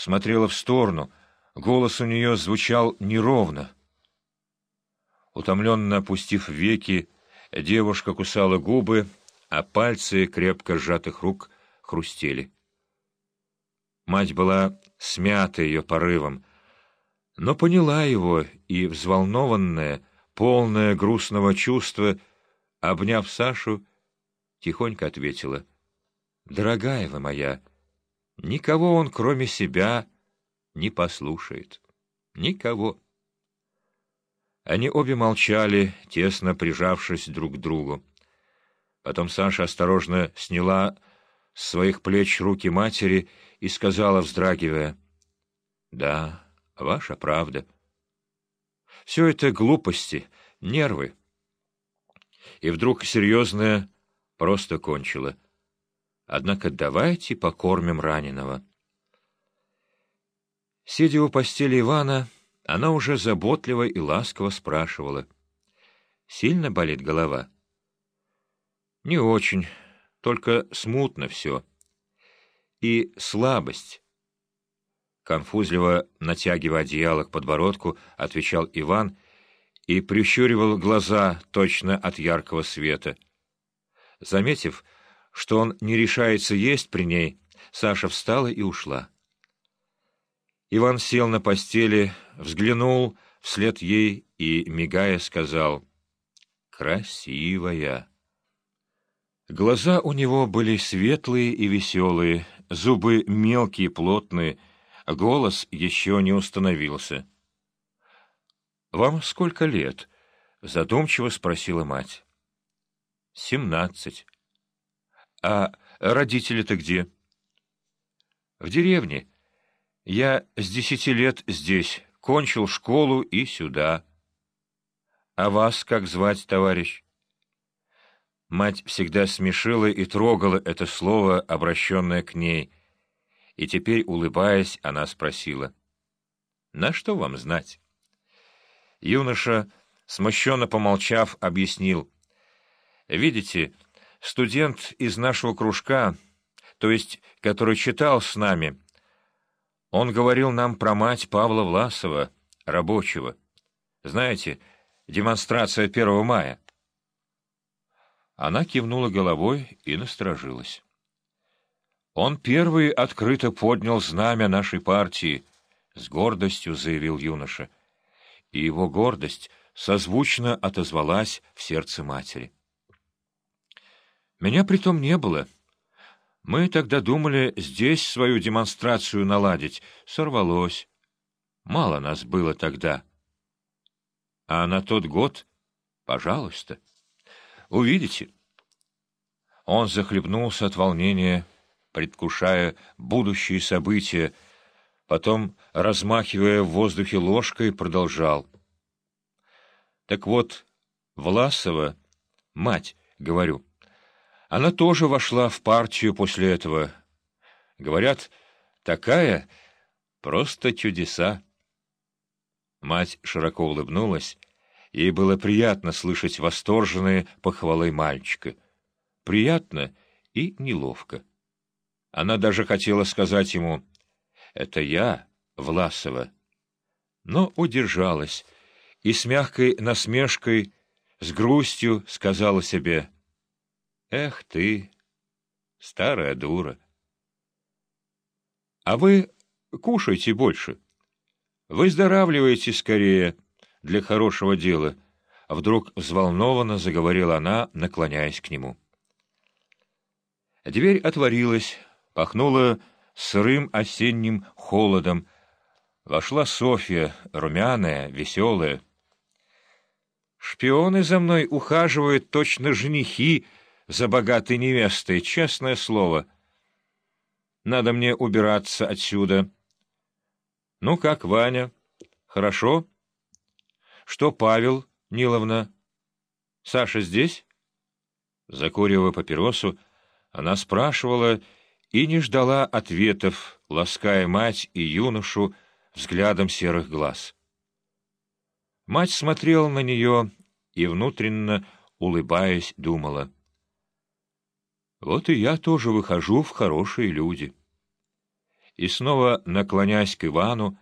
смотрела в сторону, голос у нее звучал неровно. Утомленно опустив веки, девушка кусала губы, а пальцы крепко сжатых рук хрустели. Мать была смята ее порывом, но поняла его и, взволнованная, полная грустного чувства, обняв Сашу, тихонько ответила, «Дорогая вы моя, никого он, кроме себя, не послушает. Никого». Они обе молчали, тесно прижавшись друг к другу. Потом Саша осторожно сняла с своих плеч руки матери и сказала, вздрагивая, «Да, ваша правда. Все это глупости, нервы». И вдруг серьезная просто кончила. «Однако давайте покормим раненого». Сидя у постели Ивана, она уже заботливо и ласково спрашивала. «Сильно болит голова?» «Не очень, только смутно все. И слабость». Конфузливо натягивая одеяло к подбородку, отвечал Иван и прищуривал глаза точно от яркого света. Заметив, что он не решается есть при ней, Саша встала и ушла. Иван сел на постели, взглянул вслед ей и, мигая, сказал «Красивая». Глаза у него были светлые и веселые, зубы мелкие, плотные, голос еще не установился. «Вам сколько лет?» — задумчиво спросила мать. «Семнадцать». «А родители-то где?» «В деревне. Я с десяти лет здесь, кончил школу и сюда. А вас как звать, товарищ?» Мать всегда смешила и трогала это слово, обращенное к ней, и теперь, улыбаясь, она спросила, «На что вам знать?» Юноша, смущенно помолчав, объяснил, «Видите, студент из нашего кружка, то есть, который читал с нами, он говорил нам про мать Павла Власова, рабочего. Знаете, демонстрация 1 мая». Она кивнула головой и насторожилась. «Он первый открыто поднял знамя нашей партии», — с гордостью заявил юноша. И его гордость созвучно отозвалась в сердце матери. «Меня притом не было. Мы тогда думали здесь свою демонстрацию наладить. Сорвалось. Мало нас было тогда. А на тот год, пожалуйста». Увидите. Он захлебнулся от волнения, предвкушая будущие события, потом, размахивая в воздухе ложкой, продолжал. Так вот, Власова, мать, говорю, она тоже вошла в партию после этого. Говорят, такая просто чудеса. Мать широко улыбнулась, Ей было приятно слышать восторженные похвалы мальчика. Приятно и неловко. Она даже хотела сказать ему «Это я, Власова», но удержалась и с мягкой насмешкой, с грустью сказала себе «Эх ты, старая дура!» «А вы кушайте больше, выздоравливайте скорее», для хорошего дела, вдруг взволнованно заговорила она, наклоняясь к нему. Дверь отворилась, пахнула сырым осенним холодом. Вошла Софья, румяная, веселая. «Шпионы за мной ухаживают, точно женихи за богатой невестой, честное слово. Надо мне убираться отсюда. Ну как, Ваня, хорошо?» Что Павел, Ниловна? Саша здесь? Закуривая папиросу, она спрашивала и не ждала ответов, лаская мать и юношу взглядом серых глаз. Мать смотрела на нее и, внутренно улыбаясь, думала. «Вот и я тоже выхожу в хорошие люди». и, снова наклонясь к Ивану,